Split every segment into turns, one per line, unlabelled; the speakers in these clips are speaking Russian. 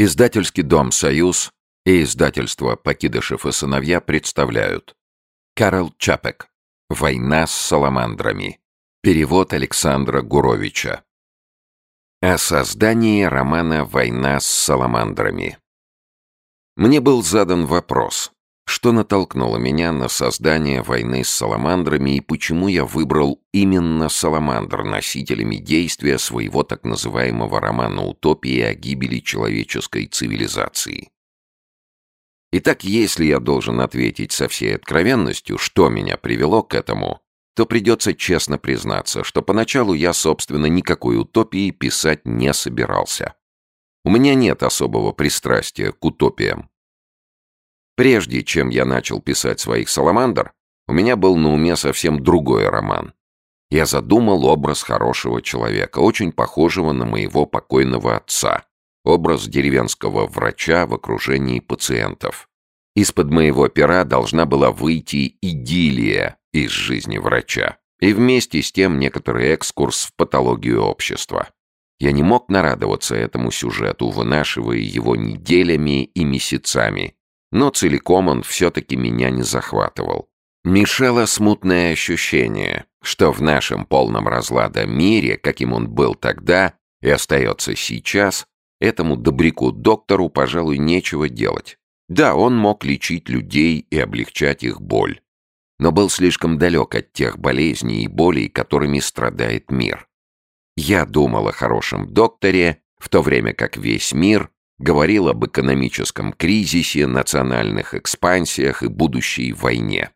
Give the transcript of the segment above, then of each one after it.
Издательский дом «Союз» и издательство «Покидышев и сыновья» представляют Карл Чапек «Война с саламандрами». Перевод Александра Гуровича. О создании романа «Война с саламандрами». Мне был задан вопрос, что натолкнуло меня на создание войны с саламандрами и почему я выбрал именно саламандр носителями действия своего так называемого романа «Утопии о гибели человеческой цивилизации». Итак, если я должен ответить со всей откровенностью, что меня привело к этому, то придется честно признаться, что поначалу я, собственно, никакой утопии писать не собирался. У меня нет особого пристрастия к утопиям. Прежде чем я начал писать своих «Саламандр», у меня был на уме совсем другой роман. Я задумал образ хорошего человека, очень похожего на моего покойного отца. Образ деревенского врача в окружении пациентов. Из-под моего пера должна была выйти идиллия из жизни врача. И вместе с тем некоторый экскурс в патологию общества. Я не мог нарадоваться этому сюжету, вынашивая его неделями и месяцами, но целиком он все-таки меня не захватывал. Мешало смутное ощущение, что в нашем полном разлада мире, каким он был тогда и остается сейчас, этому добряку-доктору, пожалуй, нечего делать. Да, он мог лечить людей и облегчать их боль, но был слишком далек от тех болезней и болей, которыми страдает мир. Я думал о хорошем докторе, в то время как весь мир говорил об экономическом кризисе, национальных экспансиях и будущей войне.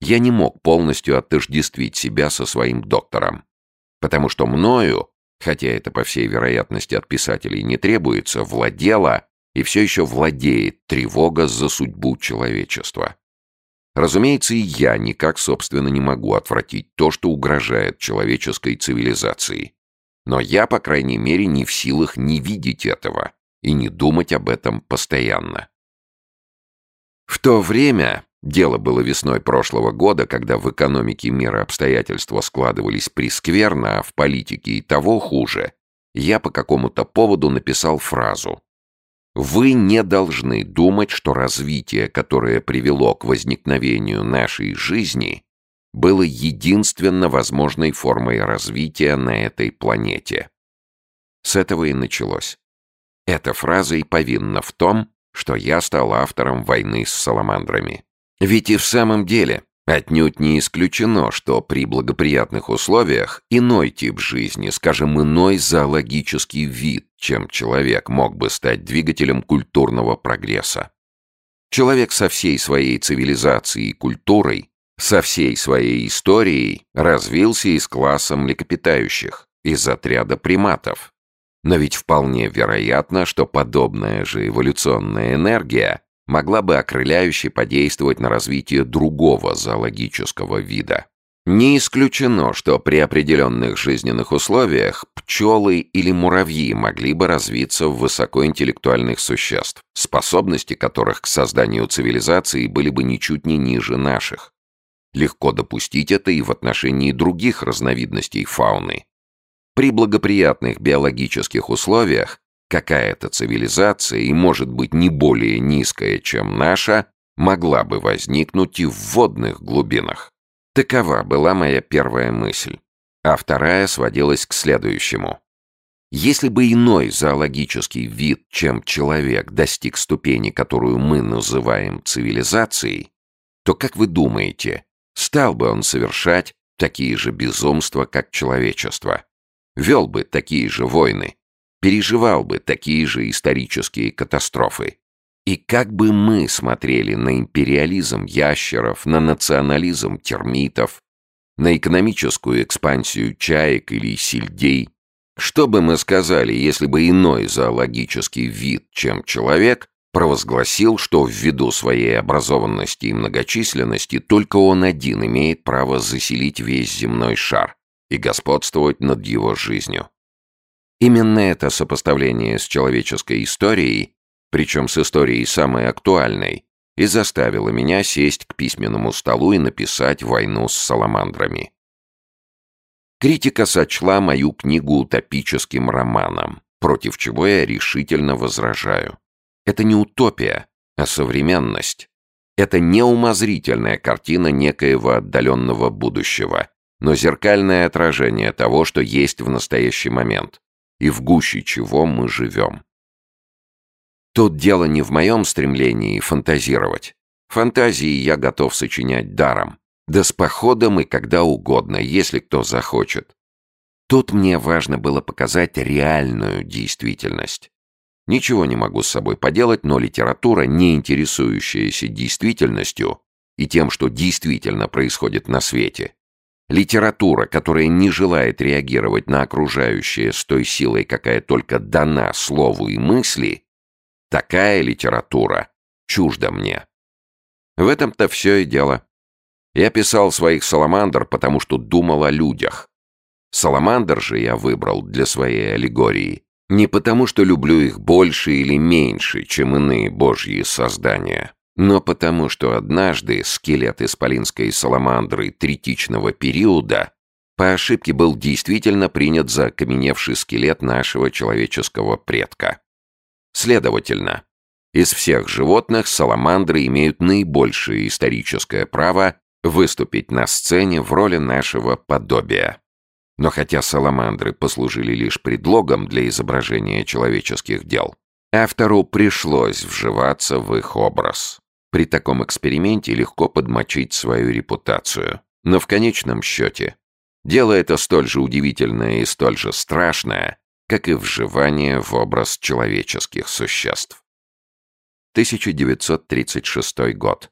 Я не мог полностью отождествить себя со своим доктором, потому что мною, хотя это по всей вероятности от писателей не требуется, владела и все еще владеет тревога за судьбу человечества. Разумеется, и я никак, собственно, не могу отвратить то, что угрожает человеческой цивилизации. Но я, по крайней мере, не в силах не видеть этого и не думать об этом постоянно. В то время, дело было весной прошлого года, когда в экономике мира обстоятельства складывались прескверно, а в политике и того хуже, я по какому-то поводу написал фразу «Вы не должны думать, что развитие, которое привело к возникновению нашей жизни, было единственно возможной формой развития на этой планете». С этого и началось. Эта фраза и повинна в том, что я стал автором «Войны с саламандрами». Ведь и в самом деле отнюдь не исключено, что при благоприятных условиях иной тип жизни, скажем, иной зоологический вид, чем человек, мог бы стать двигателем культурного прогресса. Человек со всей своей цивилизацией и культурой, со всей своей историей развился из класса млекопитающих, из отряда приматов, но ведь вполне вероятно, что подобная же эволюционная энергия могла бы окрыляюще подействовать на развитие другого зоологического вида. Не исключено, что при определенных жизненных условиях пчелы или муравьи могли бы развиться в высокоинтеллектуальных существ, способности которых к созданию цивилизации были бы ничуть не ниже наших. Легко допустить это и в отношении других разновидностей фауны, при благоприятных биологических условиях какая-то цивилизация, и может быть не более низкая, чем наша, могла бы возникнуть и в водных глубинах. Такова была моя первая мысль. А вторая сводилась к следующему. Если бы иной зоологический вид, чем человек, достиг ступени, которую мы называем цивилизацией, то, как вы думаете, стал бы он совершать такие же безумства, как человечество? Вел бы такие же войны, переживал бы такие же исторические катастрофы. И как бы мы смотрели на империализм ящеров, на национализм термитов, на экономическую экспансию чаек или сельдей, что бы мы сказали, если бы иной зоологический вид, чем человек, провозгласил, что ввиду своей образованности и многочисленности только он один имеет право заселить весь земной шар, и господствовать над его жизнью. Именно это сопоставление с человеческой историей, причем с историей самой актуальной, и заставило меня сесть к письменному столу и написать «Войну с саламандрами». Критика сочла мою книгу утопическим романом. против чего я решительно возражаю. Это не утопия, а современность. Это не умозрительная картина некоего отдаленного будущего, но зеркальное отражение того, что есть в настоящий момент, и в гуще чего мы живем. Тут дело не в моем стремлении фантазировать. Фантазии я готов сочинять даром, да с походом и когда угодно, если кто захочет. Тут мне важно было показать реальную действительность. Ничего не могу с собой поделать, но литература, не интересующаяся действительностью и тем, что действительно происходит на свете, литература, которая не желает реагировать на окружающее с той силой, какая только дана слову и мысли, такая литература чужда мне. В этом-то все и дело. Я писал своих «Саламандр», потому что думал о людях. «Саламандр» же я выбрал для своей аллегории не потому, что люблю их больше или меньше, чем иные божьи создания, но потому, что однажды скелет исполинской саламандры третичного периода по ошибке был действительно принят за окаменевший скелет нашего человеческого предка. Следовательно, из всех животных саламандры имеют наибольшее историческое право выступить на сцене в роли нашего подобия. Но хотя саламандры послужили лишь предлогом для изображения человеческих дел, автору пришлось вживаться в их образ. При таком эксперименте легко подмочить свою репутацию. Но в конечном счете, дело это столь же удивительное и столь же страшное, как и вживание в образ человеческих существ. 1936 год.